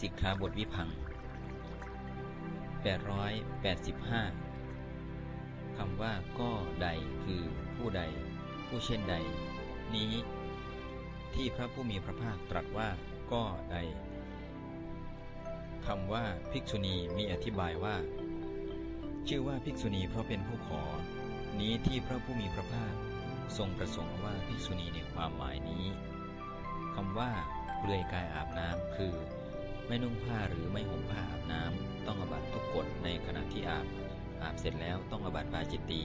สิกขาบทวิพัง885 คำว่าก็ใดคือผู้ใด ผู้เช่นใด นี้ ที่พระผู้มีพระภาคตรัสว่าก็ใดคำว่าภิกษุณีมีอธิบายว่า ชื่อว่าภิกษุณีเพราะเป็นผู้ขอ นี้ที่พระผู้มีพระภาคทรงประสงค์ว่าภิกษุณีในความหมายนี้คำว่าเปลือยกายอาบน้ำคือ ไม่นุ่งผ้าหรือไม่ห่มผ้าอาบน้ำต้องอบัตทุกกฎในขณะที่อาบ อาบเสร็จแล้วต้องอบัตปาจิตตี